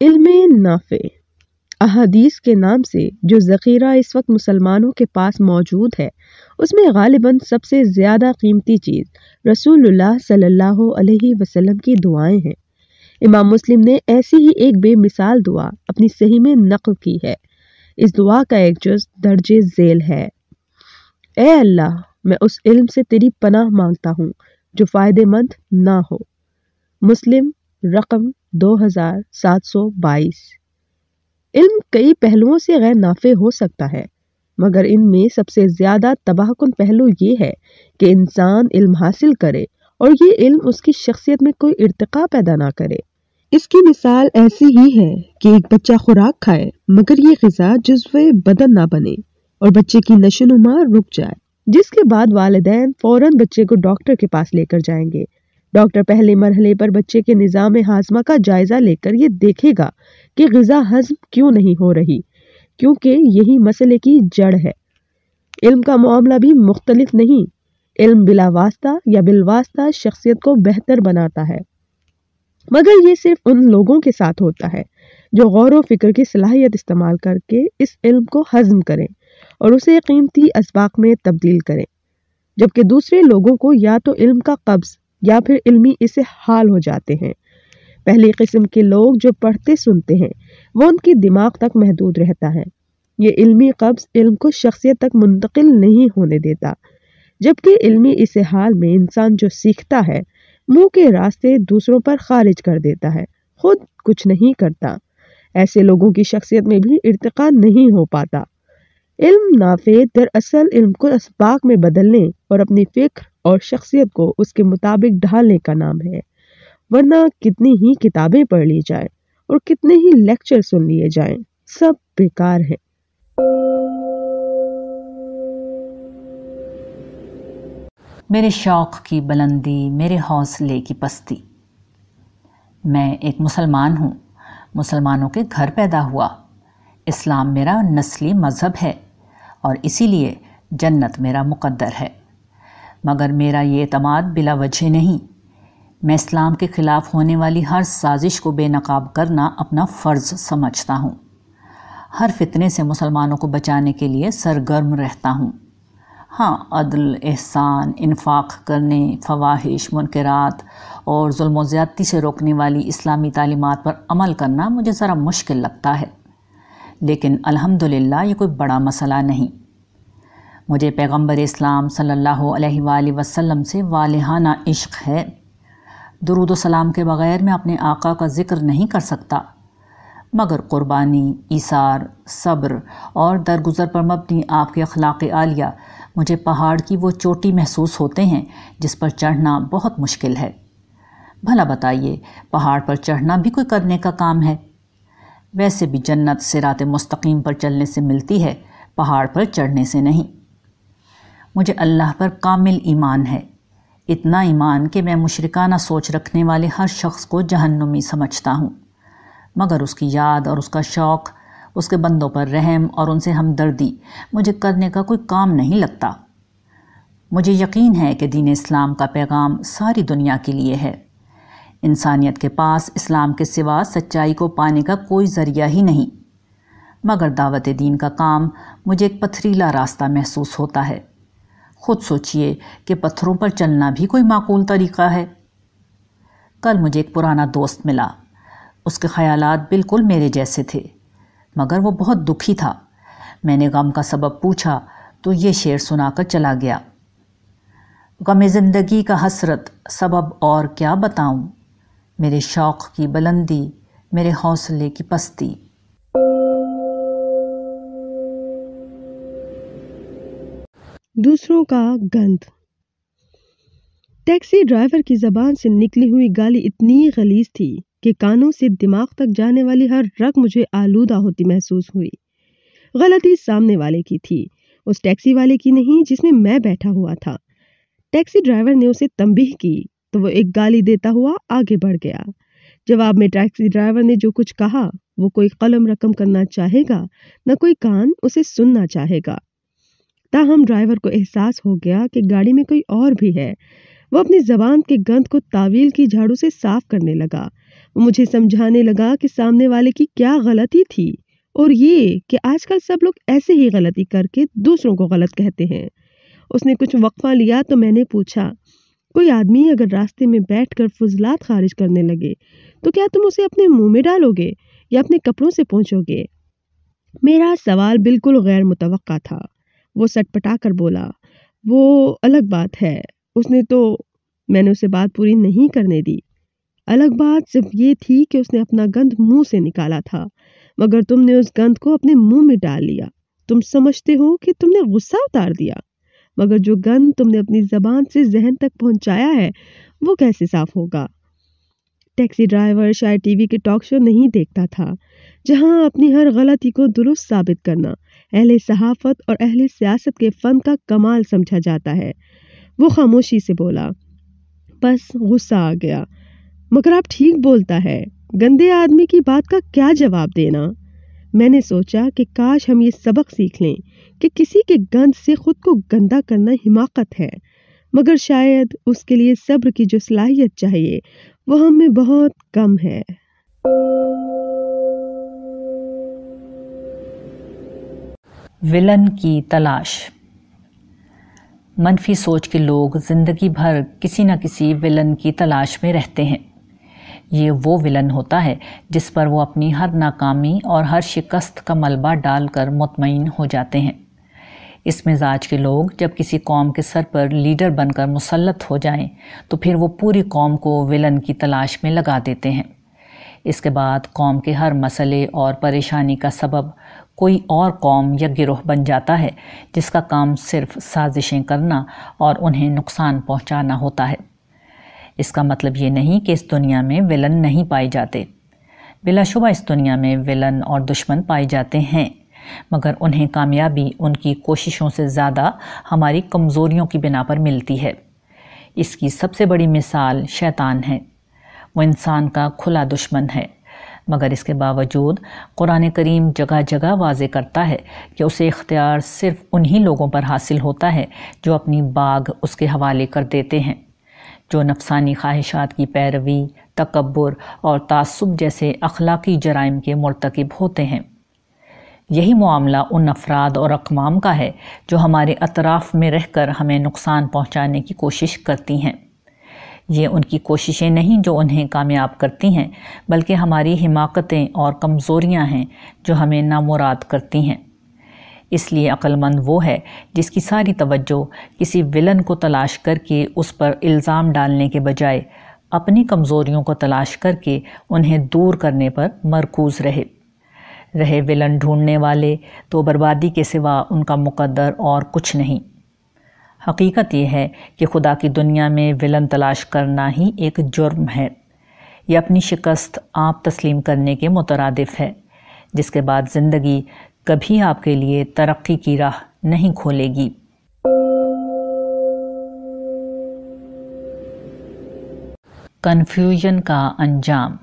علم نافع، احادیث کے نام سے جو ذخیرہ اس وقت مسلمانوں کے پاس موجود ہے، اس میں غالباً سب سے زیادہ قیمتی چیز رسول اللہ صلی اللہ علیہ وسلم کی دعائیں ہیں۔ امام مسلم نے ایسی ہی ایک بے مثال دعا اپنی صحیح میں نقل کی ہے۔ اس دعا کا ایک جز درج ذیل ہے۔ اے اللہ، میں اس علم سے تیری پناہ مانگتا ہوں جو فائدے مند نہ ہو۔ مسلم، رقم دو ہزار سات سو بائیس۔ علم کئی پہلوؤں سے غیر نافع ہو سکتا ہے، مگر ان میں سب سے زیادہ تباہ کن پہلو یہ ہے کہ انسان علم حاصل کرے اور یہ علم اس کی شخصیت میں کوئی ارتقا پیدا نہ کرے۔ اس کی مثال ایسی ہی ہے کہ ایک بچہ خوراک کھائے مگر یہ غذا جزو بدن نہ بنے اور بچے کی نشو نما رک جائے، جس کے بعد والدین فوراً بچے کو ڈاکٹر کے پاس لے کر جائیں گے۔ ڈاکٹر پہلے مرحلے پر بچے کے نظام ہاضمہ کا جائزہ لے کر یہ دیکھے گا کہ غذا ہضم کیوں نہیں ہو رہی، کیونکہ یہی مسئلے کی جڑ ہے۔ علم کا معاملہ بھی مختلف نہیں، علم بلا واسطہ یا بالواسطہ شخصیت کو بہتر بناتا ہے۔ مگر یہ صرف ان لوگوں کے ساتھ ہوتا ہے جو غور و فکر کی صلاحیت استعمال کر کے اس علم کو ہضم کریں اور اسے قیمتی اسباق میں تبدیل کریں، جبکہ دوسرے لوگوں کو یا تو علم کا قبض یا پھر علمی اسے حال ہو جاتے ہیں۔ پہلی قسم کے لوگ جو پڑھتے سنتے ہیں، وہ ان کی دماغ تک محدود رہتا ہے۔ یہ علمی قبض علم کو شخصیت تک منتقل نہیں ہونے دیتا، جبکہ علمی اس حال میں انسان جو سیکھتا ہے، منہ کے راستے دوسروں پر خارج کر دیتا ہے، خود کچھ نہیں کرتا۔ ایسے لوگوں کی شخصیت میں بھی ارتقا نہیں ہو پاتا۔ علم نافع دراصل علم کو اسباق میں بدلنے اور اپنی فکر اور شخصیت کو اس کے مطابق ڈھالنے کا نام ہے۔ ورنہ کتنی ہی کتابیں پڑھ لی جائیں اور کتنے ہی لیکچر سن لیے جائیں، سب بیکار ہیں۔ میرے شوق کی بلندی، میرے حوصلے کی پستی۔ میں ایک مسلمان ہوں، مسلمانوں کے گھر پیدا ہوا۔ اسلام میرا نسلی مذہب ہے۔ اور اسی لیے جنت میرا مقدر ہے۔ مگر میرا یہ اعتماد بلا وجہ نہیں، میں اسلام کے خلاف ہونے والی ہر سازش کو بے نقاب کرنا اپنا فرض سمجھتا ہوں۔ ہر فتنے سے مسلمانوں کو بچانے کے لیے سرگرم رہتا ہوں۔ ہاں عدل، احسان، انفاق کرنے فواہش منکرات اور ظلم و زیادتی سے روکنے والی اسلامی تعلیمات پر عمل کرنا مجھے ذرا مشکل لگتا ہے۔ لیکن الحمدللہ یہ کوئی بڑا مسئلہ نہیں۔ مجھے پیغمبر اسلام صلی اللہ علیہ وآلہ وسلم سے والہانہ عشق ہے۔ درود و سلام کے بغیر میں اپنے آقا کا ذکر نہیں کر سکتا۔ مگر قربانی، ایثار، صبر اور درگزر پر مبنی آپ کے اخلاق عالیہ مجھے پہاڑ کی وہ چوٹی محسوس ہوتے ہیں جس پر چڑھنا بہت مشکل ہے۔ بھلا بتائیے، پہاڑ پر چڑھنا بھی کوئی کرنے کا کام ہے؟ ویسے بھی جنت سرات مستقیم پر چلنے سے ملتی ہے، پہاڑ پر چڑھنے سے نہیں۔ مجھے اللہ پر کامل ایمان ہے۔ اتنا ایمان کہ میں مشرکانہ سوچ رکھنے والے ہر شخص کو جہنمی سمجھتا ہوں۔ مگر اس کی یاد اور اس کا شوق، اس کے بندوں پر رحم اور ان سے ہمدردی مجھے کرنے کا کوئی کام نہیں لگتا۔ مجھے یقین ہے کہ دین اسلام کا پیغام ساری دنیا کے لیے ہے۔ انسانیت کے پاس اسلام کے سوا سچائی کو پانے کا کوئی ذریعہ ہی نہیں۔ مگر دعوت دین کا کام مجھے ایک پتھریلا راستہ محسوس ہوتا ہے۔ خود سوچئے کہ پتھروں پر چلنا بھی کوئی معقول طریقہ ہے۔ کل مجھے ایک پرانا دوست ملا۔ اس کے خیالات بالکل میرے جیسے تھے، مگر وہ بہت دکھی تھا۔ میں نے غم کا سبب پوچھا، تو یہ شعر سنا کر چلا گیا۔ غم زندگی کا حسرت، سبب اور کیا بتاؤں؟ میرے شوق کی بلندی، میرے حوصلے کی پستی۔ دوسروں کا گند۔ ٹیکسی ڈرائیور کی زبان سے نکلی ہوئی گالی اتنی غلیظ تھی کہ کانوں سے دماغ تک جانے والی ہر رگ مجھے آلودہ ہوتی محسوس ہوئی۔ غلطی سامنے والے کی تھی، اس ٹیکسی والے کی نہیں جس میں میں بیٹھا ہوا تھا۔ ٹیکسی ڈرائیور نے اسے تنبیہ کی۔ تو وہ ایک گالی دیتا ہوا آگے بڑھ گیا۔ جواب میں ٹیکسی ڈرائیور نے جو کچھ کہا، وہ کوئی قلم رقم کرنا چاہے گا، نہ کوئی کان اسے سننا چاہے گا۔ تاہم ڈرائیور کو احساس ہو گیا کہ گاڑی میں کوئی اور بھی ہے۔ وہ اپنی زبان کے گند کو تعویل کی جھاڑو سے صاف کرنے لگا۔ وہ مجھے سمجھانے لگا کہ سامنے والے کی کیا غلطی تھی۔ اور یہ کہ آج کل سب لوگ ایسے ہی غلطی کر کے دوسروں کو غلط کہتے ہیں۔ اس نے کچھ وقفہ لیا تو میں نے پوچھا کوئی آدمی اگر راستے میں بیٹھ کر فضلات خارج کرنے لگے، تو کیا تم اسے اپنے منہ میں ڈالو گے یا اپنے کپڑوں سے پہنچو گے؟ میرا سوال بالکل غیر متوقع تھا۔ وہ سٹ پٹا کر بولا، وہ الگ بات ہے، اس نے تو میں نے اسے بات پوری نہیں کرنے دی۔ الگ بات صرف یہ تھی کہ اس نے اپنا گند منہ سے نکالا تھا، مگر تم نے اس گند کو اپنے منہ میں ڈال لیا۔ تم سمجھتے ہو کہ تم نے غصہ اتار دیا۔ مگر جو گند تم نے اپنی زبان سے ذہن تک پہنچایا ہے، وہ کیسے صاف ہوگا؟ ٹیکسی ڈرائیور شاید ٹی وی کے ٹاک شو نہیں دیکھتا تھا، جہاں اپنی ہر غلطی کو درست ثابت کرنا، اہل صحافت اور اہل سیاست کے فن کا کمال سمجھا جاتا ہے۔ وہ خاموشی سے بولا، بس غصہ آ گیا۔ مگر آپ ٹھیک بولتا ہے، گندے آدمی کی بات کا کیا جواب دینا؟ میں نے سوچا کہ کاش ہم یہ سبق سیکھ لیں کہ کسی کے گند سے خود کو گندا کرنا حماقت ہے، مگر شاید اس کے لیے صبر کی جو صلاحیت چاہیے، وہ ہم میں بہت کم ہے۔ ولن کی تلاش۔ منفی سوچ کے لوگ زندگی بھر کسی نہ کسی ولن کی تلاش میں رہتے ہیں۔ یہ وہ ولن ہوتا ہے جس پر وہ اپنی ہر ناکامی اور ہر شکست کا ملبہ ڈال کر مطمئن ہو جاتے ہیں۔ اس مزاج کے لوگ جب کسی قوم کے سر پر لیڈر بن کر مسلط ہو جائیں تو پھر وہ پوری قوم کو ولن کی تلاش میں لگا دیتے ہیں۔ اس کے بعد قوم کے ہر مسئلے اور پریشانی کا سبب کوئی اور قوم یا گروہ بن جاتا ہے جس کا کام صرف سازشیں کرنا اور انہیں نقصان پہنچانا ہوتا ہے۔ اس کا مطلب یہ نہیں کہ اس دنیا میں ولن نہیں پائے جاتے۔ بلا شبہ اس دنیا میں ولن اور دشمن پائے جاتے ہیں، مگر انہیں کامیابی ان کی کوششوں سے زیادہ ہماری کمزوریوں کی بنا پر ملتی ہے۔ اس کی سب سے بڑی مثال شیطان ہے۔ وہ انسان کا کھلا دشمن ہے، مگر اس کے باوجود قرآن کریم جگہ جگہ واضح کرتا ہے کہ اسے اختیار صرف انہی لوگوں پر حاصل ہوتا ہے جو اپنی باغ اس کے حوالے کر دیتے ہیں۔ جو نفسانی خواہشات کی پیروی، تکبر اور تعصب جیسے اخلاقی جرائم کے مرتکب ہوتے ہیں۔ یہی معاملہ ان افراد اور اقوام کا ہے جو ہمارے اطراف میں رہ کر ہمیں نقصان پہنچانے کی کوشش کرتی ہیں۔ یہ ان کی کوششیں نہیں جو انہیں کامیاب کرتی ہیں، بلکہ ہماری حماقتیں اور کمزوریاں ہیں جو ہمیں نامراد کرتی ہیں۔ اس لیے مند وہ ہے جس کی ساری توجہ کسی ولن کو تلاش کر کے اس پر الزام ڈالنے کے بجائے اپنی کمزوریوں کو تلاش کر کے انہیں دور کرنے پر مرکوز رہے۔ رہے ولن ڈھونڈنے والے تو بربادی کے سوا ان کا مقدر اور کچھ نہیں۔ حقیقت یہ ہے کہ خدا کی دنیا میں ولن تلاش کرنا ہی ایک جرم ہے۔ یہ اپنی شکست آپ تسلیم کرنے کے مترادف ہے، جس کے بعد زندگی کبھی آپ کے لیے ترقی کی راہ نہیں کھولے گی۔ کنفیوژن کا انجام۔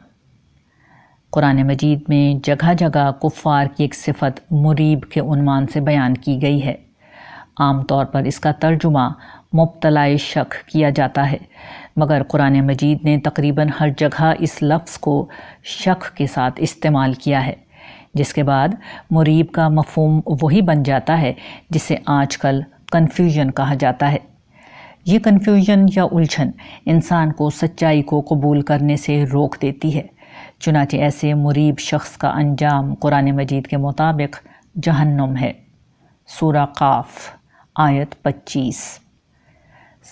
قرآن مجید میں جگہ جگہ کفار کی ایک صفت مریب کے عنوان سے بیان کی گئی ہے۔ عام طور پر اس کا ترجمہ مبتلا شک کیا جاتا ہے، مگر قرآن مجید نے تقریباً ہر جگہ اس لفظ کو شک کے ساتھ استعمال کیا ہے۔ جس کے بعد مریب کا مفہوم وہی بن جاتا ہے جسے آج کل کنفیوژن کہا جاتا ہے۔ یہ کنفیوژن یا الجھن انسان کو سچائی کو قبول کرنے سے روک دیتی ہے۔ چنانچہ ایسے مریب شخص کا انجام قرآن مجید کے مطابق جہنم ہے۔ سورہ قاف، آیت پچیس۔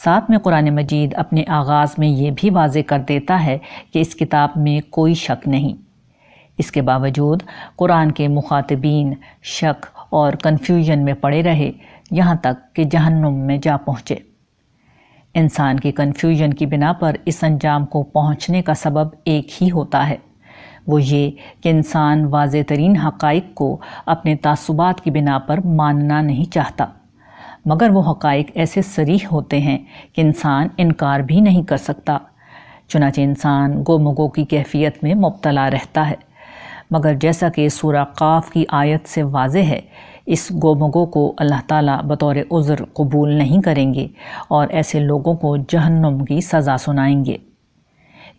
ساتھ میں قرآن مجید اپنے آغاز میں یہ بھی واضح کر دیتا ہے کہ اس کتاب میں کوئی شک نہیں۔ اس کے باوجود قرآن کے مخاطبین شک اور کنفیوژن میں پڑے رہے، یہاں تک کہ جہنم میں جا پہنچے۔ انسان کی کنفیوژن کی بنا پر اس انجام کو پہنچنے کا سبب ایک ہی ہوتا ہے۔ وہ یہ کہ انسان واضح ترین حقائق کو اپنے تعصبات کی بنا پر ماننا نہیں چاہتا۔ مگر وہ حقائق ایسے سریح ہوتے ہیں کہ انسان انکار بھی نہیں کر سکتا، چنانچہ انسان گو مگو کی کیفیت میں مبتلا رہتا ہے۔ مگر جیسا کہ سورہ قاف کی آیت سے واضح ہے، اس گو مگو کو اللہ تعالیٰ بطور عذر قبول نہیں کریں گے اور ایسے لوگوں کو جہنم کی سزا سنائیں گے۔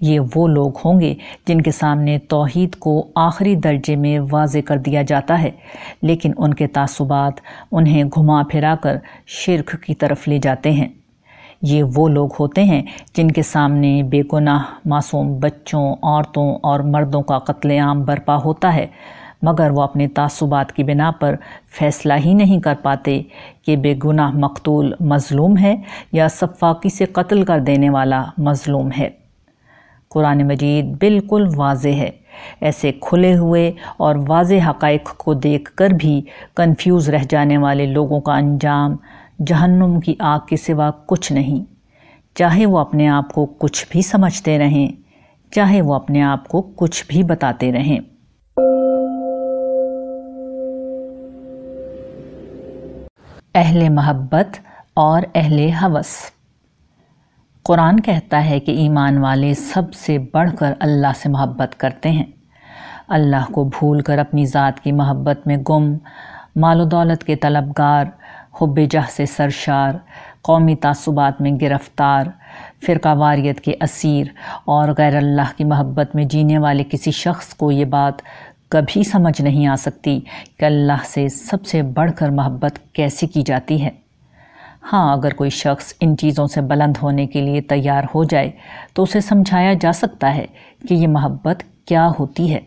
یہ وہ لوگ ہوں گے جن کے سامنے توحید کو آخری درجے میں واضح کر دیا جاتا ہے، لیکن ان کے تعصبات انہیں گھما پھرا کر شرک کی طرف لے جاتے ہیں۔ یہ وہ لوگ ہوتے ہیں جن کے سامنے بے گناہ معصوم بچوں، عورتوں اور مردوں کا قتل عام برپا ہوتا ہے، مگر وہ اپنے تعصبات کی بنا پر فیصلہ ہی نہیں کر پاتے کہ بے گناہ مقتول مظلوم ہے یا صفاقی سے قتل کر دینے والا مظلوم ہے۔ قرآن مجید بالکل واضح ہے۔ ایسے کھلے ہوئے اور واضح حقائق کو دیکھ کر بھی کنفیوز رہ جانے والے لوگوں کا انجام جہنم کی آگ کے سوا کچھ نہیں۔ چاہے وہ اپنے آپ کو کچھ بھی سمجھتے رہیں، چاہے وہ اپنے آپ کو کچھ بھی بتاتے رہیں۔ اہل محبت اور اہل حوث۔ قرآن کہتا ہے کہ ایمان والے سب سے بڑھ کر اللہ سے محبت کرتے ہیں۔ اللہ کو بھول کر اپنی ذات کی محبت میں گم، مال و دولت کے طلبگار حب جہ سے سرشار، قومی تعصبات میں گرفتار، فرقہ واریت کے اسیر اور غیر اللہ کی محبت میں جینے والے کسی شخص کو یہ بات کبھی سمجھ نہیں آ سکتی کہ اللہ سے سب سے بڑھ کر محبت کیسے کی جاتی ہے۔ ہاں اگر کوئی شخص ان چیزوں سے بلند ہونے کے لیے تیار ہو جائے تو اسے سمجھایا جا سکتا ہے کہ یہ محبت کیا ہوتی ہے۔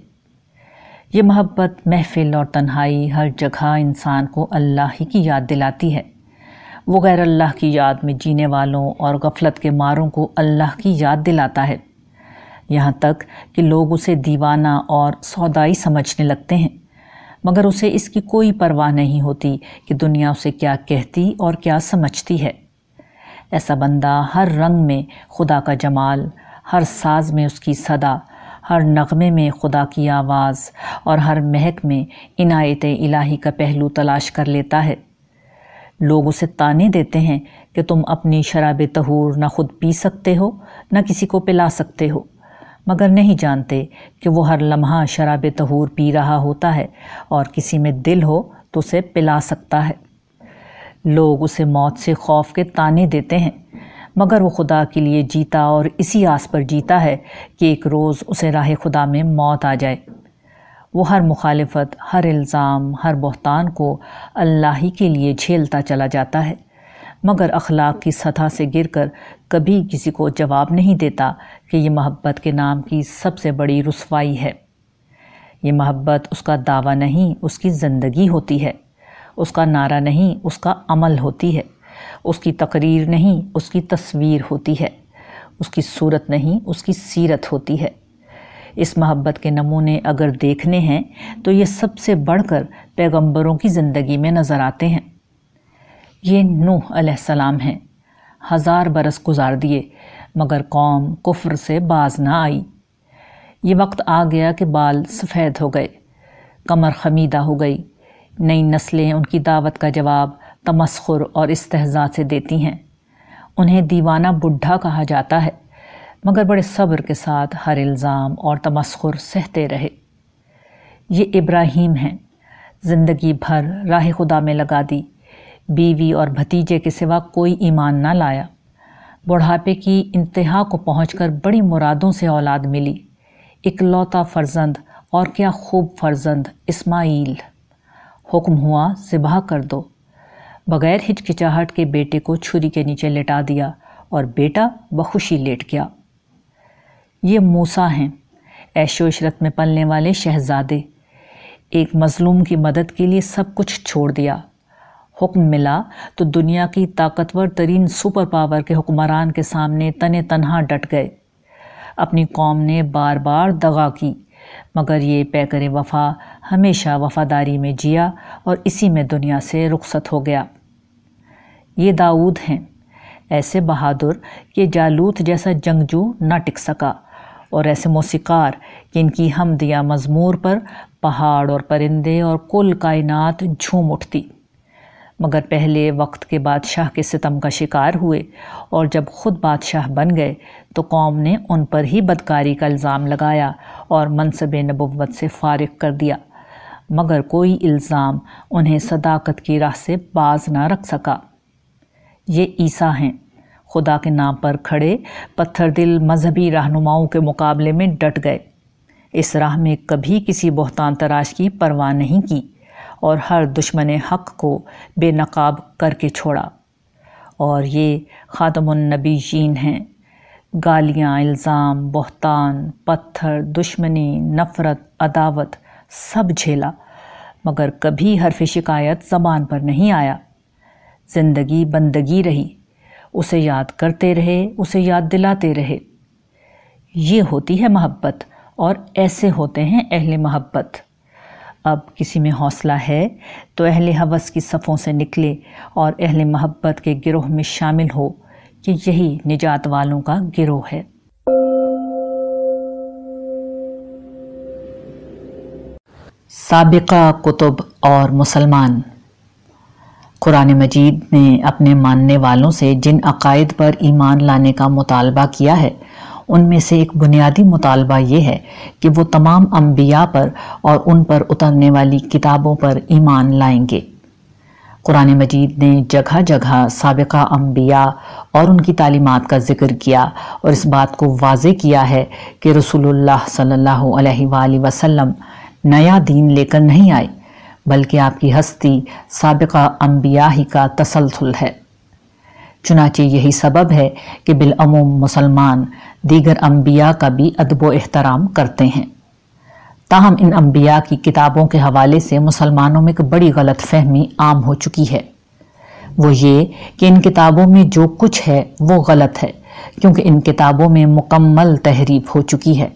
یہ محبت، محفل اور تنہائی ہر جگہ انسان کو اللہ ہی کی یاد دلاتی ہے۔ وہ غیر اللہ کی یاد میں جینے والوں اور غفلت کے ماروں کو اللہ کی یاد دلاتا ہے۔ یہاں تک کہ لوگ اسے دیوانہ اور سودائی سمجھنے لگتے ہیں۔ مگر اسے اس کی کوئی پرواہ نہیں ہوتی کہ دنیا اسے کیا کہتی اور کیا سمجھتی ہے۔ ایسا بندہ ہر رنگ میں خدا کا جمال، ہر ساز میں اس کی صدا ہر نغمے میں خدا کی آواز اور ہر مہک میں عنایت الہی کا پہلو تلاش کر لیتا ہے۔ لوگ اسے تانے دیتے ہیں کہ تم اپنی شراب تہور نہ خود پی سکتے ہو، نہ کسی کو پلا سکتے ہو۔ مگر نہیں جانتے کہ وہ ہر لمحہ شراب تہور پی رہا ہوتا ہے اور کسی میں دل ہو تو اسے پلا سکتا ہے۔ لوگ اسے موت سے خوف کے تانے دیتے ہیں۔ مگر وہ خدا کے لیے جیتا اور اسی آس پر جیتا ہے کہ ایک روز اسے راہ خدا میں موت آ جائے۔ وہ ہر مخالفت، ہر الزام، ہر بہتان کو اللہ ہی کے لیے جھیلتا چلا جاتا ہے۔ مگر اخلاق کی سطح سے گر کر کبھی کسی کو جواب نہیں دیتا کہ یہ محبت کے نام کی سب سے بڑی رسوائی ہے۔ یہ محبت اس کا دعویٰ نہیں، اس کی زندگی ہوتی ہے۔ اس کا نعرہ نہیں، اس کا عمل ہوتی ہے۔ اس کی تقریر نہیں، اس کی تصویر ہوتی ہے۔ اس کی صورت نہیں، اس کی سیرت ہوتی ہے۔ اس محبت کے نمونے اگر دیکھنے ہیں تو یہ سب سے بڑھ کر پیغمبروں کی زندگی میں نظر آتے ہیں۔ یہ نوح علیہ السلام ہیں۔ ہزار برس گزار دیے، مگر قوم کفر سے باز نہ آئی۔ یہ وقت آ گیا کہ بال سفید ہو گئے، کمر خمیدہ ہو گئی۔ نئی نسلیں ان کی دعوت کا جواب تمسخر اور استحضاء سے دیتی ہیں۔ انہیں دیوانہ بڈھا کہا جاتا ہے، مگر بڑے صبر کے ساتھ ہر الزام اور تمسخر سہتے رہے۔ یہ ابراہیم ہیں، زندگی بھر راہ خدا میں لگا دی، بیوی اور بھتیجے کے سوا کوئی ایمان نہ لایا۔ بڑھاپے کی انتہا کو پہنچ کر بڑی مرادوں سے اولاد ملی۔ اکلوتا فرزند اور کیا خوب فرزند اسماعیل۔ حکم ہوا ذبح کر دو۔ بغیر ہچکچاہٹ کے بیٹے کو چھری کے نیچے لٹا دیا اور بیٹا بخوشی لیٹ گیا۔ یہ موسا ہیں، ایش و عشرت میں پلنے والے شہزادے۔ ایک مظلوم کی مدد کے لیے سب کچھ چھوڑ دیا۔ حکم ملا تو دنیا کی طاقتور ترین سپر پاور کے حکمران کے سامنے تن تنہا ڈٹ گئے۔ اپنی قوم نے بار بار دغا کی، مگر یہ پیکر وفا ہمیشہ وفاداری میں جیا اور اسی میں دنیا سے رخصت ہو گیا۔ یہ داود ہیں۔ ایسے بہادر کہ جالوت جیسا جنگجو نہ ٹک سکا اور ایسے موسیقار کہ ان کی ہم دیا مضمور پر پہاڑ اور پرندے اور کل کائنات جھوم اٹھتی۔ مگر پہلے وقت کے بادشاہ کے ستم کا شکار ہوئے اور جب خود بادشاہ بن گئے تو قوم نے ان پر ہی بدکاری کا الزام لگایا اور منصب نبوت سے فارغ کر دیا۔ مگر کوئی الزام انہیں صداقت کی راہ سے باز نہ رکھ سکا۔ یہ عیسیٰ ہیں۔ خدا کے نام پر کھڑے پتھر دل مذہبی رہنماؤں کے مقابلے میں ڈٹ گئے۔ اس راہ میں کبھی کسی بہتان تراش کی پرواہ نہیں کی اور ہر دشمن حق کو بے نقاب کر کے چھوڑا۔ اور یہ خاتم النبی جین ہیں۔ گالیاں، الزام، بہتان، پتھر، دشمنی، نفرت، عداوت سب جھیلا، مگر کبھی حرف شکایت زبان پر نہیں آیا۔ زندگی بندگی رہی۔ اسے یاد کرتے رہے، اسے یاد دلاتے رہے۔ یہ ہوتی ہے محبت اور ایسے ہوتے ہیں اہل محبت۔ اب کسی میں حوصلہ ہے تو اہل حوث کی صفوں سے نکلے اور اہل محبت کے گروہ میں شامل ہو کہ یہی نجات والوں کا گروہ ہے۔ سابقہ کتب اور مسلمان۔ قرآن مجید نے اپنے ماننے والوں سے جن عقائد پر ایمان لانے کا مطالبہ کیا ہے، ان میں سے ایک بنیادی مطالبہ یہ ہے کہ وہ تمام انبیاء پر اور ان پر اترنے والی کتابوں پر ایمان لائیں گے۔ قرآن مجید نے جگہ جگہ سابقہ انبیاء اور ان کی تعلیمات کا ذکر کیا اور اس بات کو واضح کیا ہے کہ رسول اللہ صلی اللہ علیہ وآلہ وسلم نیا دین لے کر نہیں آئے۔ بلکہ آپ کی ہستی سابقہ انبیاء ہی کا تسلسل ہے۔ چنانچہ یہی سبب ہے کہ بالعموم مسلمان دیگر انبیاء کا بھی ادب و احترام کرتے ہیں۔ تاہم ان انبیاء کی کتابوں کے حوالے سے مسلمانوں میں ایک بڑی غلط فہمی عام ہو چکی ہے۔ وہ یہ کہ ان کتابوں میں جو کچھ ہے وہ غلط ہے، کیونکہ ان کتابوں میں مکمل تحریف ہو چکی ہے۔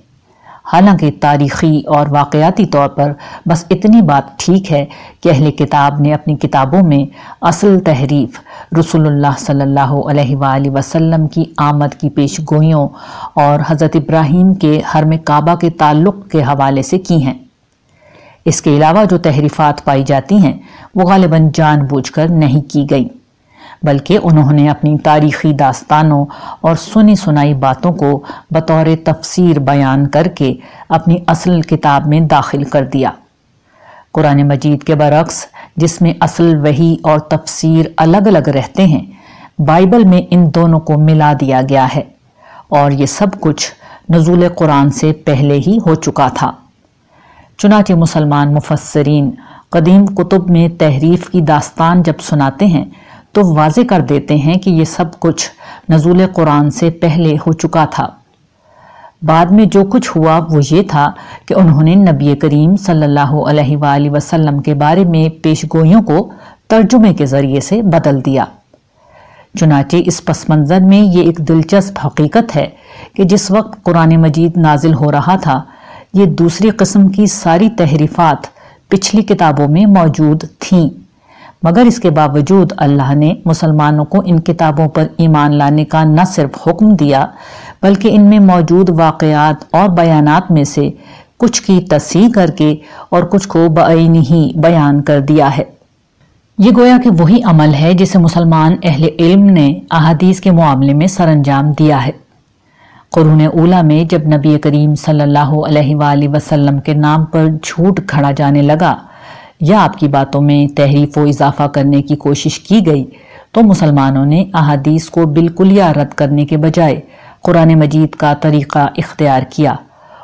حالانکہ تاریخی اور واقعاتی طور پر بس اتنی بات ٹھیک ہے کہ اہل کتاب نے اپنی کتابوں میں اصل تحریف رسول اللہ صلی اللہ علیہ وآلہ وسلم کی آمد کی پیش گوئیوں اور حضرت ابراہیم کے حرم کعبہ کے تعلق کے حوالے سے کی ہیں۔ اس کے علاوہ جو تحریفات پائی جاتی ہیں وہ غالباً جان بوجھ کر نہیں کی گئیں۔ بلکہ انہوں نے اپنی تاریخی داستانوں اور سنی سنائی باتوں کو بطور تفسیر بیان کر کے اپنی اصل کتاب میں داخل کر دیا۔ قرآن مجید کے برعکس، جس میں اصل وحی اور تفسیر الگ الگ رہتے ہیں، بائبل میں ان دونوں کو ملا دیا گیا ہے۔ اور یہ سب کچھ نزول قرآن سے پہلے ہی ہو چکا تھا۔ چنانچہ مسلمان مفسرین قدیم کتب میں تحریف کی داستان جب سناتے ہیں تو واضح کر دیتے ہیں کہ یہ سب کچھ نزول قرآن سے پہلے ہو چکا تھا۔ بعد میں جو کچھ ہوا وہ یہ تھا کہ انہوں نے نبی کریم صلی اللہ علیہ وآلہ وسلم کے بارے میں پیش گوئیوں کو ترجمے کے ذریعے سے بدل دیا۔ چنانچہ اس پس منظر میں یہ ایک دلچسپ حقیقت ہے کہ جس وقت قرآن مجید نازل ہو رہا تھا، یہ دوسری قسم کی ساری تحریفات پچھلی کتابوں میں موجود تھیں۔ مگر اس کے باوجود اللہ نے مسلمانوں کو ان کتابوں پر ایمان لانے کا نہ صرف حکم دیا، بلکہ ان میں موجود واقعات اور بیانات میں سے کچھ کی تصحیح کر کے اور کچھ کو بعینی ہی بیان کر دیا ہے۔ یہ گویا کہ وہی عمل ہے جسے مسلمان اہل علم نے احادیث کے معاملے میں سر انجام دیا ہے۔ قرون اولا میں جب نبی کریم صلی اللہ علیہ وآلہ وسلم کے نام پر جھوٹ کھڑا جانے لگا یا آپ کی باتوں میں تحریف و اضافہ کرنے کی کوشش کی گئی تو مسلمانوں نے احادیث کو بالکل یا رد کرنے کے بجائے قرآن مجید کا طریقہ اختیار کیا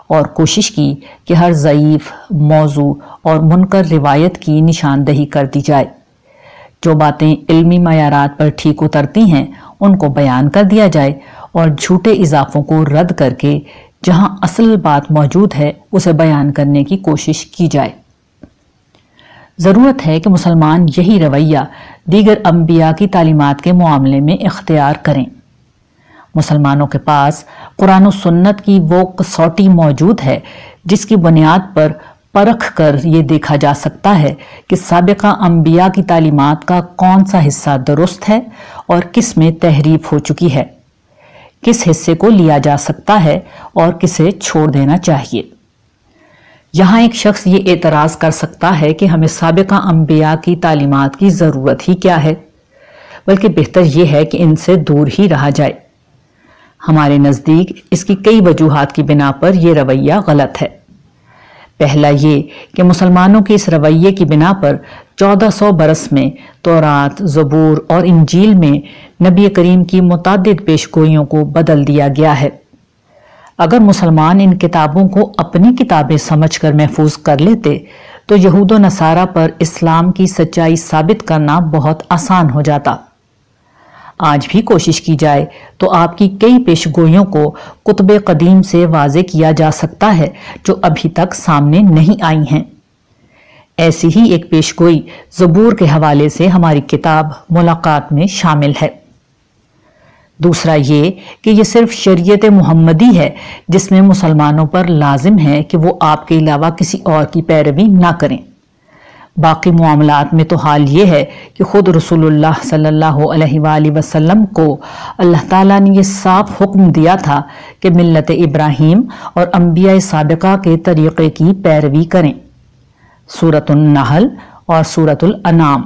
اور کوشش کی کہ ہر ضعیف، موضوع اور منکر روایت کی نشاندہی کر دی جائے۔ جو باتیں علمی معیارات پر ٹھیک اترتی ہیں، ان کو بیان کر دیا جائے اور جھوٹے اضافوں کو رد کر کے جہاں اصل بات موجود ہے، اسے بیان کرنے کی کوشش کی جائے۔ ضرورت ہے کہ مسلمان یہی رویہ دیگر انبیاء کی تعلیمات کے معاملے میں اختیار کریں۔ مسلمانوں کے پاس قرآن و سنت کی وہ کسوٹی موجود ہے جس کی بنیاد پر پرکھ کر یہ دیکھا جا سکتا ہے کہ سابقہ انبیاء کی تعلیمات کا کون سا حصہ درست ہے اور کس میں تحریف ہو چکی ہے۔ کس حصے کو لیا جا سکتا ہے اور کسے چھوڑ دینا چاہیے۔ یہاں ایک شخص یہ اعتراض کر سکتا ہے کہ ہمیں سابقہ انبیاء کی تعلیمات کی ضرورت ہی کیا ہے، بلکہ بہتر یہ ہے کہ ان سے دور ہی رہا جائے۔ ہمارے نزدیک اس کی کئی وجوہات کی بنا پر یہ رویہ غلط ہے۔ پہلا یہ کہ مسلمانوں کے اس رویے کی بنا پر چودہ سو برس میں تورات، زبور اور انجیل میں نبی کریم کی متعدد پیشگوئیوں کو بدل دیا گیا ہے۔ اگر مسلمان ان کتابوں کو اپنی کتابیں سمجھ کر محفوظ کر لیتے، تو یہود و نصارہ پر اسلام کی سچائی ثابت کرنا بہت آسان ہو جاتا۔ آج بھی کوشش کی جائے تو آپ کی کئی پیشگوئیوں کو کتب قدیم سے واضح کیا جا سکتا ہے جو ابھی تک سامنے نہیں آئی ہیں۔ ایسی ہی ایک پیشگوئی زبور کے حوالے سے ہماری کتاب ملاقات میں شامل ہے۔ دوسرا یہ کہ یہ صرف شریعت محمدی ہے جس میں مسلمانوں پر لازم ہے کہ وہ آپ کے علاوہ کسی اور کی پیروی نہ کریں۔ باقی معاملات میں تو حال یہ ہے کہ خود رسول اللہ صلی اللہ علیہ وآلہ وسلم کو اللہ تعالیٰ نے یہ صاف حکم دیا تھا کہ ملت ابراہیم اور انبیاء سابقہ کے طریقے کی پیروی کریں۔ سورت النحل اور سورت الانام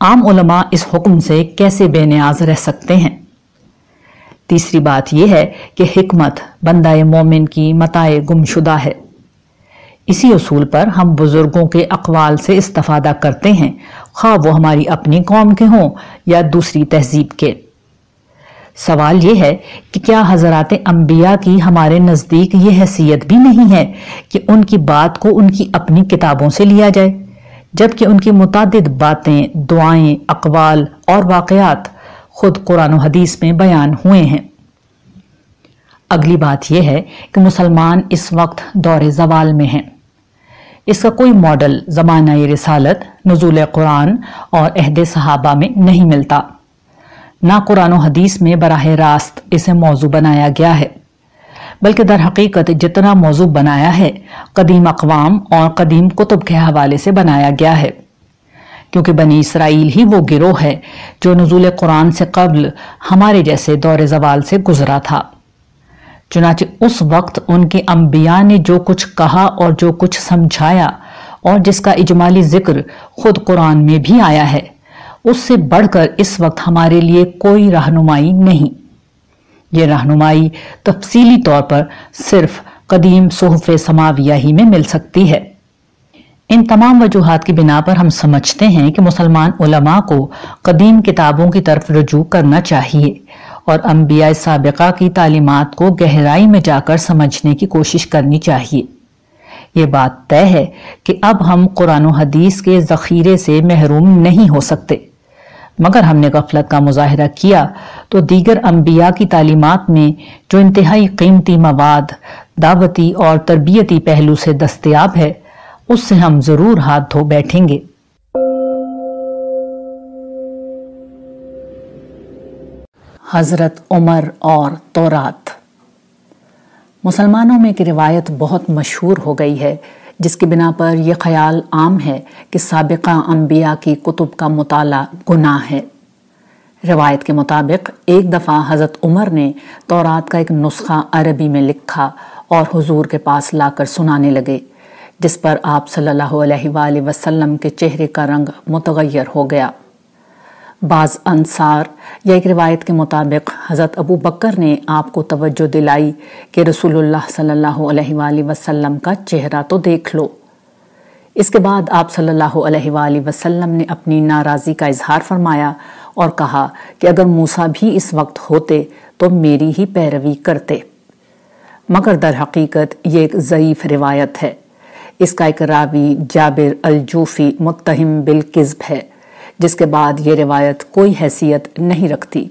عام علماء اس حکم سے کیسے بے نیاز رہ سکتے ہیں؟ تیسری بات یہ ہے کہ حکمت بندہ مومن کی متائے گم شدہ ہے۔ اسی اصول پر ہم بزرگوں کے اقوال سے استفادہ کرتے ہیں۔ خواہ وہ ہماری اپنی قوم کے ہوں یا دوسری تہذیب کے۔ سوال یہ ہے کہ کیا حضرات انبیاء کی ہمارے نزدیک یہ حیثیت بھی نہیں ہے کہ ان کی بات کو ان کی اپنی کتابوں سے لیا جائے؟ جبکہ ان کی متعدد باتیں، دعائیں، اقوال اور واقعات خود قرآن و حدیث میں بیان ہوئے ہیں۔ اگلی بات یہ ہے کہ مسلمان اس وقت دور زوال میں ہیں۔ اس کا کوئی ماڈل، زمانہ رسالت، نزول قرآن اور عہد صحابہ میں نہیں ملتا۔ نہ قرآن و حدیث میں براہ راست اسے موضوع بنایا گیا ہے۔ بلکہ در حقیقت جتنا موضوع بنایا ہے، قدیم اقوام اور قدیم کتب کے حوالے سے بنایا گیا ہے۔ کیونکہ بنی اسرائیل ہی وہ گروہ ہے جو نزول قرآن سے قبل ہمارے جیسے دور زوال سے گزرا تھا۔ چنانچہ اس وقت ان کے انبیاء نے جو کچھ کہا اور جو کچھ سمجھایا اور جس کا اجمالی ذکر خود قرآن میں بھی آیا ہے، اس سے بڑھ کر اس وقت ہمارے لیے کوئی رہنمائی نہیں۔ یہ رہنمائی تفصیلی طور پر صرف قدیم صحف سماویہ ہی میں مل سکتی ہے۔ ان تمام وجوہات کی بنا پر ہم سمجھتے ہیں کہ مسلمان علماء کو قدیم کتابوں کی طرف رجوع کرنا چاہیے اور انبیاء سابقہ کی تعلیمات کو گہرائی میں جا کر سمجھنے کی کوشش کرنی چاہیے۔ یہ بات طے ہے کہ اب ہم قرآن و حدیث کے ذخیرے سے محروم نہیں ہو سکتے۔ مگر ہم نے غفلت کا مظاہرہ کیا تو دیگر انبیاء کی تعلیمات میں جو انتہائی قیمتی مواد، دعوتی اور تربیتی پہلو سے دستیاب ہے، اس سے ہم ضرور ہاتھ دھو بیٹھیں گے۔ حضرت عمر اور تورات۔ مسلمانوں میں ایک روایت بہت مشہور ہو گئی ہے۔ جس کی بنا پر یہ خیال عام ہے کہ سابقہ انبیاء کی کتب کا مطالعہ گناہ ہے۔ روایت کے مطابق، ایک دفعہ حضرت عمر نے تورات کا ایک نسخہ عربی میں لکھا اور حضور کے پاس لا کر سنانے لگے، جس پر آپ صلی اللہ علیہ وآلہ وسلم کے چہرے کا رنگ متغیر ہو گیا۔ بعض انصار یا ایک روایت کے مطابق حضرت ابو بکر نے آپ کو توجہ دلائی کہ رسول اللہ صلی اللہ علیہ وآلہ وسلم کا چہرہ تو دیکھ لو۔ اس کے بعد آپ صلی اللہ علیہ وآلہ وسلم نے اپنی ناراضی کا اظہار فرمایا اور کہا کہ اگر موسیٰ بھی اس وقت ہوتے تو میری ہی پیروی کرتے۔ مگر در حقیقت یہ ایک ضعیف روایت ہے۔ اس کا ایک راوی جابر الجوفی متہم بالکذب ہے۔ جس کے بعد یہ روایت کوئی حیثیت نہیں رکھتی۔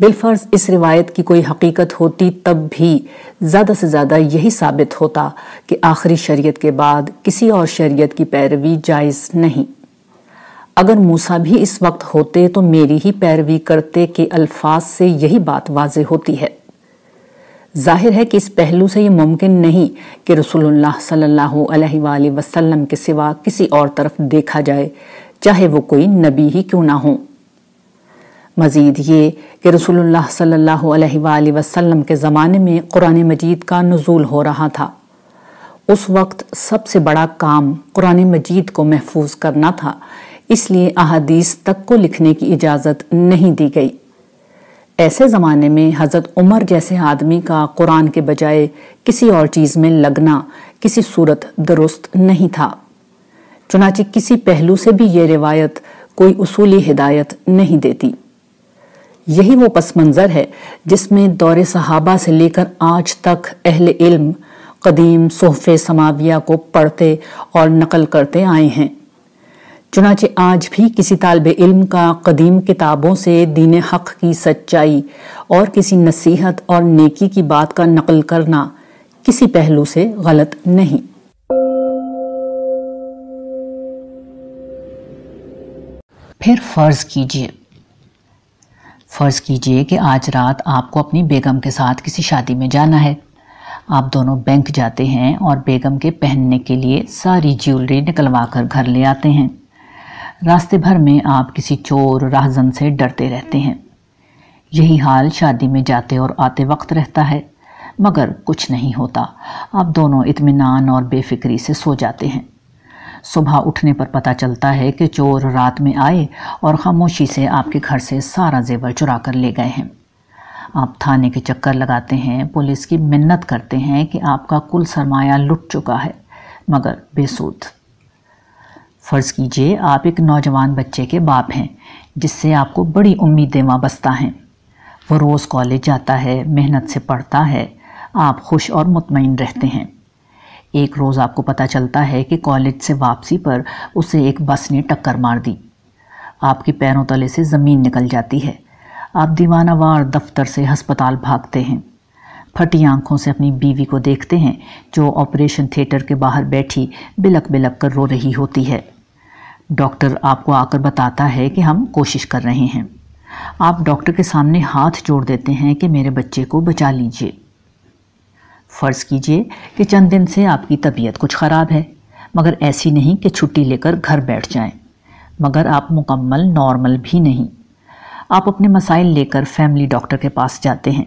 بالفرض اس روایت کی کوئی حقیقت ہوتی تب بھی زیادہ سے زیادہ یہی ثابت ہوتا کہ آخری شریعت کے بعد کسی اور شریعت کی پیروی جائز نہیں۔ اگر موسیٰ بھی اس وقت ہوتے تو میری ہی پیروی کرتے کے الفاظ سے یہی بات واضح ہوتی ہے۔ ظاہر ہے کہ اس پہلو سے یہ ممکن نہیں کہ رسول اللہ صلی اللہ علیہ وآلہ وسلم کے سوا کسی اور طرف دیکھا جائے۔ چاہے وہ کوئی نبی ہی کیوں نہ ہو مزید یہ کہ رسول اللہ صلی اللہ علیہ وآلہ وسلم کے زمانے میں قرآن مجید کا نزول ہو رہا تھا۔ اس وقت سب سے بڑا کام قرآن مجید کو محفوظ کرنا تھا، اس لیے احادیث تک کو لکھنے کی اجازت نہیں دی گئی۔ ایسے زمانے میں حضرت عمر جیسے آدمی کا قرآن کے بجائے کسی اور چیز میں لگنا، کسی صورت درست نہیں تھا۔ چنانچہ کسی پہلو سے بھی یہ روایت کوئی اصولی ہدایت نہیں دیتی۔ یہی وہ پس منظر ہے جس میں دور صحابہ سے لے کر آج تک اہل علم قدیم صحف سماویہ کو پڑھتے اور نقل کرتے آئے ہیں۔ چنانچہ آج بھی کسی طالب علم کا قدیم کتابوں سے دین حق کی سچائی اور کسی نصیحت اور نیکی کی بات کا نقل کرنا کسی پہلو سے غلط نہیں۔ پھر فرض کیجیے۔ فرض کیجیے کہ آج رات آپ کو اپنی بیگم کے ساتھ کسی شادی میں جانا ہے۔ آپ دونوں بینک جاتے ہیں اور بیگم کے پہننے کے لیے ساری جیولری نکلوا کر گھر لے آتے ہیں۔ راستے بھر میں آپ کسی چور راہزن سے ڈرتے رہتے ہیں۔ یہی حال شادی میں جاتے اور آتے وقت رہتا ہے، مگر کچھ نہیں ہوتا۔ آپ دونوں اطمینان اور بے فکری سے سو جاتے ہیں۔ صبح اٹھنے پر پتہ چلتا ہے کہ چور رات میں آئے اور خاموشی سے آپ کے گھر سے سارا زیور چرا کر لے گئے ہیں۔ آپ تھانے کے چکر لگاتے ہیں، پولیس کی منت کرتے ہیں کہ آپ کا کل سرمایہ لٹ چکا ہے، مگر بے سود۔ فرض کیجیے، آپ ایک نوجوان بچے کے باپ ہیں، جس سے آپ کو بڑی امیدیں وابستہ ہیں۔ وہ روز کالج جاتا ہے، محنت سے پڑھتا ہے، آپ خوش اور مطمئن رہتے ہیں۔ ایک روز آپ کو پتہ چلتا ہے کہ کالج سے واپسی پر اسے ایک بس نے ٹکر مار دی۔ آپ کی پیروں تلے سے زمین نکل جاتی ہے۔ آپ دیوانہ وار دفتر سے ہسپتال بھاگتے ہیں۔ پھٹی آنکھوں سے اپنی بیوی کو دیکھتے ہیں جو آپریشن تھیٹر کے باہر بیٹھی بلک بلک کر رو رہی ہوتی ہے۔ ڈاکٹر آپ کو آ کر بتاتا ہے کہ ہم کوشش کر رہے ہیں۔ آپ ڈاکٹر کے سامنے ہاتھ جوڑ دیتے ہیں کہ میرے بچے کو بچا لیجیے۔ فرض کیجیے کہ چند دن سے آپ کی طبیعت کچھ خراب ہے، مگر ایسی نہیں کہ چھٹی لے کر گھر بیٹھ جائیں۔ مگر آپ مکمل نارمل بھی نہیں۔ آپ اپنے مسائل لے کر فیملی ڈاکٹر کے پاس جاتے ہیں۔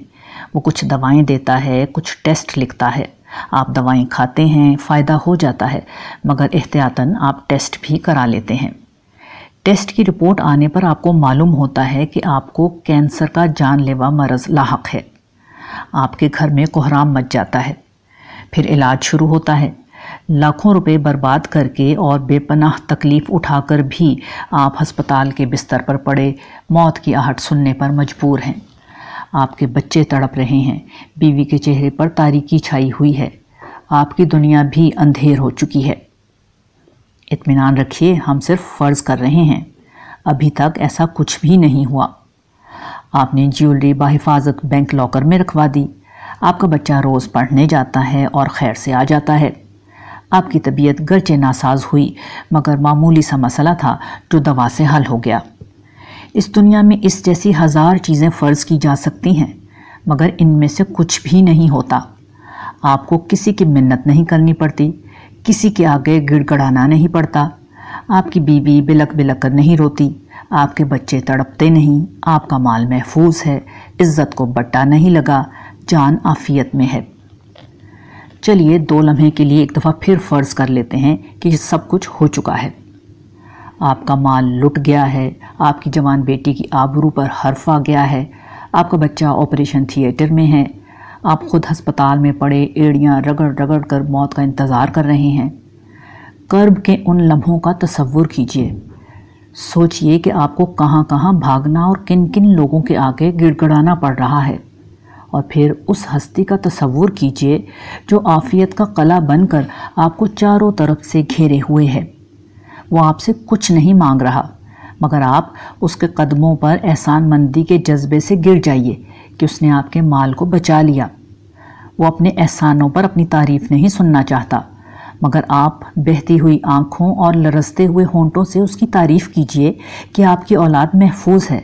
وہ کچھ دوائیں دیتا ہے، کچھ ٹیسٹ لکھتا ہے۔ آپ دوائیں کھاتے ہیں، فائدہ ہو جاتا ہے، مگر احتیاطاً آپ ٹیسٹ بھی کرا لیتے ہیں۔ ٹیسٹ کی رپورٹ آنے پر آپ کو معلوم ہوتا ہے کہ آپ کو کینسر کا جان لیوا مرض لاحق ہے۔ آپ کے گھر میں کوہرام مچ جاتا ہے۔ پھر علاج شروع ہوتا ہے۔ لاکھوں روپے برباد کر کے اور بے پناہ تکلیف اٹھا کر بھی آپ ہسپتال کے بستر پر پڑے۔ موت کی آہٹ سننے پر مجبور ہیں۔ آپ کے بچے تڑپ رہے ہیں۔ بیوی کے چہرے پر تاریکی چھائی ہوئی ہے۔ آپ کی دنیا بھی اندھیر ہو چکی ہے۔ اطمینان رکھیے، ہم صرف فرض کر رہے ہیں۔ ابھی تک ایسا کچھ بھی نہیں ہوا۔ آپ نے جیولری بحفاظت بینک لاکر میں رکھوا دی۔ آپ کا بچہ روز پڑھنے جاتا ہے اور خیر سے آ جاتا ہے۔ آپ کی طبیعت گرچہ ناساز ہوئی، مگر معمولی سا مسئلہ تھا جو دوا سے حل ہو گیا۔ اس دنیا میں اس جیسی ہزار چیزیں فرض کی جا سکتی ہیں، مگر ان میں سے کچھ بھی نہیں ہوتا۔ آپ کو کسی کی منت نہیں کرنی پڑتی، کسی کے آگے گڑ گڑانا نہیں پڑتا۔ آپ کی بیوی بلک بلک کر نہیں روتی۔ آپ کے بچے تڑپتے نہیں، آپ کا مال محفوظ ہے، عزت کو بٹا نہیں لگا، جان آفیت میں ہے۔ چلیے، دو لمحے کے لیے ایک دفعہ پھر فرض کر لیتے ہیں کہ یہ سب کچھ ہو چکا ہے۔ آپ کا مال لٹ گیا ہے، آپ کی جوان بیٹی کی آبرو پر حرف آ گیا ہے۔ آپ کا بچہ آپریشن تھیٹر میں ہے۔ آپ خود ہسپتال میں پڑے، ایڑیاں رگڑ رگڑ کر موت کا انتظار کر رہے ہیں۔ کرب کے ان لمحوں کا تصور کیجیے۔ سوچئے کہ آپ کو کہاں کہاں بھاگنا اور کن کن لوگوں کے آگے گڑ گڑانا پڑ رہا ہے۔ اور پھر اس ہستی کا تصور کیجیے جو آفیت کا قلعہ بن کر آپ کو چاروں طرف سے گھیرے ہوئے ہے۔ وہ آپ سے کچھ نہیں مانگ رہا، مگر آپ اس کے قدموں پر احسان مندی کے جذبے سے گر جائیے کہ اس نے آپ کے مال کو بچا لیا۔ وہ اپنے احسانوں پر اپنی تعریف نہیں سننا چاہتا۔ مگر آپ بہتی ہوئی آنکھوں اور لرزتے ہوئے ہونٹوں سے اس کی تعریف کیجیے کہ آپ کی اولاد محفوظ ہے۔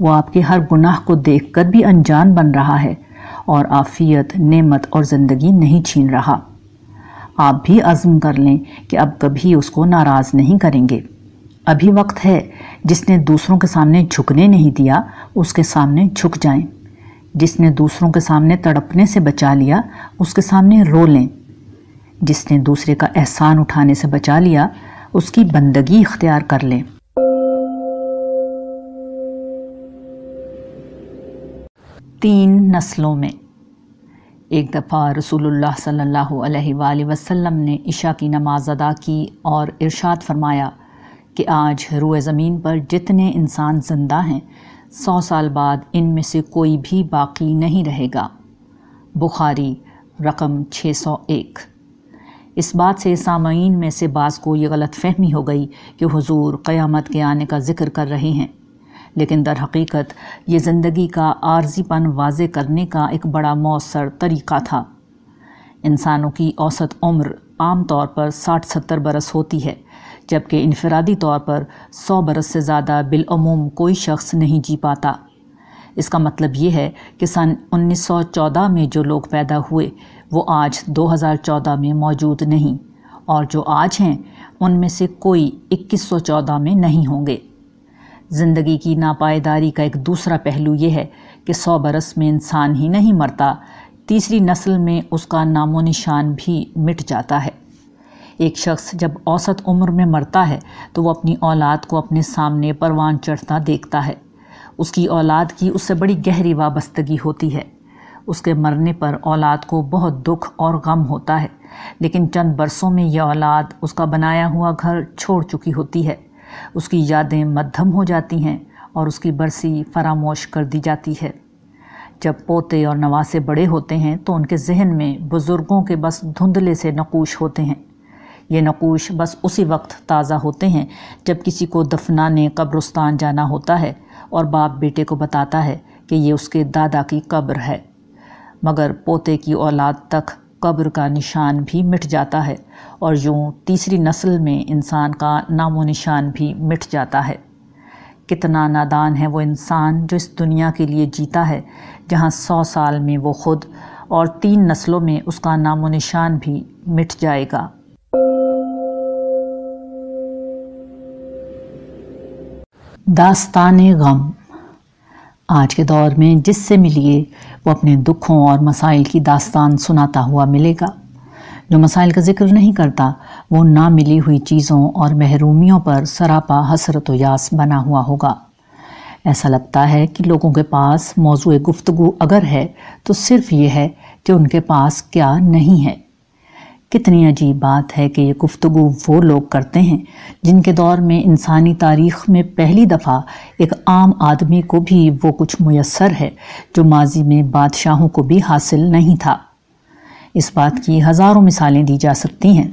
وہ آپ کے ہر گناہ کو دیکھ کر بھی انجان بن رہا ہے اور آفیت نعمت اور زندگی نہیں چھین رہا۔ آپ بھی عزم کر لیں کہ اب کبھی اس کو ناراض نہیں کریں گے۔ ابھی وقت ہے، جس نے دوسروں کے سامنے جھکنے نہیں دیا، اس کے سامنے جھک جائیں۔ جس نے دوسروں کے سامنے تڑپنے سے بچا لیا، اس کے سامنے رو لیں۔ جس نے دوسرے کا احسان اٹھانے سے بچا لیا، اس کی بندگی اختیار کر لیں۔ تین نسلوں میں، ایک دفعہ رسول اللہ صلی اللہ علیہ وآلہ وسلم نے عشاء کی نماز ادا کی اور ارشاد فرمایا کہ آج روئے زمین پر جتنے انسان زندہ ہیں، سو سال بعد ان میں سے کوئی بھی باقی نہیں رہے گا۔ بخاری رقم چھ سو ایک۔ اس بات سے سامعین میں سے بعض کو یہ غلط فہمی ہو گئی کہ حضور قیامت کے آنے کا ذکر کر رہے ہیں۔ لیکن در حقیقت یہ زندگی کا عارضی پن واضح کرنے کا ایک بڑا مؤثر طریقہ تھا۔ انسانوں کی اوسط عمر عام طور پر ساٹھ ستر برس ہوتی ہے، جبکہ انفرادی طور پر سو برس سے زیادہ بالعموم کوئی شخص نہیں جی پاتا۔ اس کا مطلب یہ ہے کہ سن انیس سو چودہ میں جو لوگ پیدا ہوئے وہ آج دو ہزار چودہ میں موجود نہیں اور جو آج ہیں، ان میں سے کوئی اکیس سو چودہ میں نہیں ہوں گے۔ زندگی کی ناپائیداری کا ایک دوسرا پہلو یہ ہے کہ سو برس میں انسان ہی نہیں مرتا، تیسری نسل میں اس کا نام و نشان بھی مٹ جاتا ہے۔ ایک شخص جب اوسط عمر میں مرتا ہے تو وہ اپنی اولاد کو اپنے سامنے پروان چڑھتا دیکھتا ہے۔ اس کی اولاد کی اس سے بڑی گہری وابستگی ہوتی ہے۔ اس کے مرنے پر اولاد کو بہت دکھ اور غم ہوتا ہے۔ لیکن چند برسوں میں یہ اولاد اس کا بنایا ہوا گھر چھوڑ چکی ہوتی ہے۔ اس کی یادیں مدھم ہو جاتی ہیں اور اس کی برسی فراموش کر دی جاتی ہے۔ جب پوتے اور نواسے بڑے ہوتے ہیں تو ان کے ذہن میں بزرگوں کے بس دھندلے سے نقوش ہوتے ہیں۔ یہ نقوش بس اسی وقت تازہ ہوتے ہیں جب کسی کو دفنانے قبرستان جانا ہوتا ہے اور باپ بیٹے کو بتاتا ہے کہ یہ اس کے دادا کی قبر ہے۔ مگر پوتے کی اولاد تک قبر کا نشان بھی مٹ جاتا ہے اور یوں تیسری نسل میں انسان کا نام و نشان بھی مٹ جاتا ہے۔ کتنا نادان ہے وہ انسان جو اس دنیا کے لیے جیتا ہے، جہاں سو سال میں وہ خود اور تین نسلوں میں اس کا نام و نشان بھی مٹ جائے گا۔ داستان غم آج کے دور میں جس سے ملیے وہ اپنے دکھوں اور مسائل کی داستان سناتا ہوا ملے گا۔ جو مسائل کا ذکر نہیں کرتا، وہ نہ ملی ہوئی چیزوں اور محرومیوں پر سراپا حسرت و یاس بنا ہوا ہوگا۔ ایسا لگتا ہے کہ لوگوں کے پاس موضوع گفتگو اگر ہے تو صرف یہ ہے کہ ان کے پاس کیا نہیں ہے۔ کتنی عجیب بات ہے کہ یہ گفتگو وہ لوگ کرتے ہیں جن کے دور میں انسانی تاریخ میں پہلی دفعہ ایک عام آدمی کو بھی وہ کچھ میسر ہے جو ماضی میں بادشاہوں کو بھی حاصل نہیں تھا۔ اس بات کی ہزاروں مثالیں دی جا سکتی ہیں۔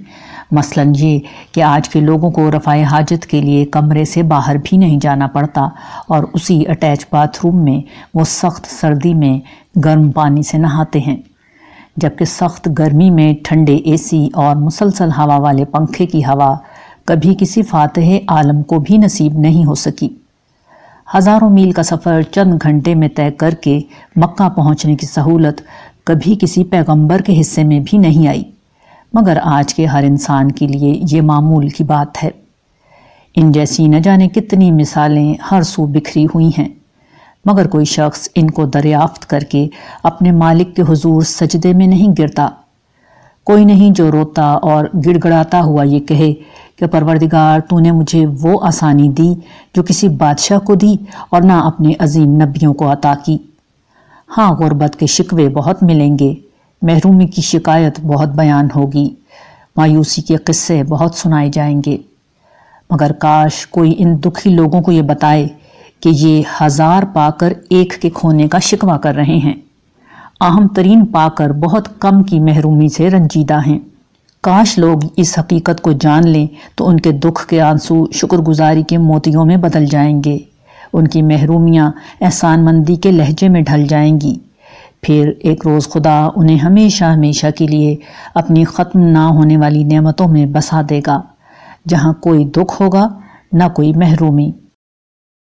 مثلا یہ کہ آج کے لوگوں کو رفع حاجت کے لیے کمرے سے باہر بھی نہیں جانا پڑتا اور اسی اٹیچ باتھ روم میں وہ سخت سردی میں گرم پانی سے نہاتے ہیں۔ جبکہ سخت گرمی میں ٹھنڈے اے سی اور مسلسل ہوا والے پنکھے کی ہوا کبھی کسی فاتح عالم کو بھی نصیب نہیں ہو سکی۔ ہزاروں میل کا سفر چند گھنٹے میں طے کر کے مکہ پہنچنے کی سہولت کبھی کسی پیغمبر کے حصے میں بھی نہیں آئی۔ مگر آج کے ہر انسان کے لیے یہ معمول کی بات ہے۔ ان جیسی نہ جانے کتنی مثالیں ہر سو بکھری ہوئی ہیں۔ مگر کوئی شخص ان کو دریافت کر کے اپنے مالک کے حضور سجدے میں نہیں گرتا۔ کوئی نہیں جو روتا اور گڑ گڑاتا ہوا یہ کہے کہ پروردگار تو نے مجھے وہ آسانی دی جو کسی بادشاہ کو دی اور نہ اپنے عظیم نبیوں کو عطا کی۔ ہاں غربت کے شکوے بہت ملیں گے، محرومی کی شکایت بہت بیان ہوگی، مایوسی کے قصے بہت سنائے جائیں گے۔ مگر کاش کوئی ان دکھی لوگوں کو یہ بتائے کہ یہ ہزار پا کر ایک کے کھونے کا شکوہ کر رہے ہیں۔ اہم ترین پا کر بہت کم کی محرومی سے رنجیدہ ہیں۔ کاش لوگ اس حقیقت کو جان لیں تو ان کے دکھ کے آنسو شکر گزاری کے موتیوں میں بدل جائیں گے۔ ان کی محرومیاں احسان مندی کے لہجے میں ڈھل جائیں گی۔ پھر ایک روز خدا انہیں ہمیشہ ہمیشہ کے لیے اپنی ختم نہ ہونے والی نعمتوں میں بسا دے گا۔ جہاں کوئی دکھ ہوگا، نہ کوئی محرومی۔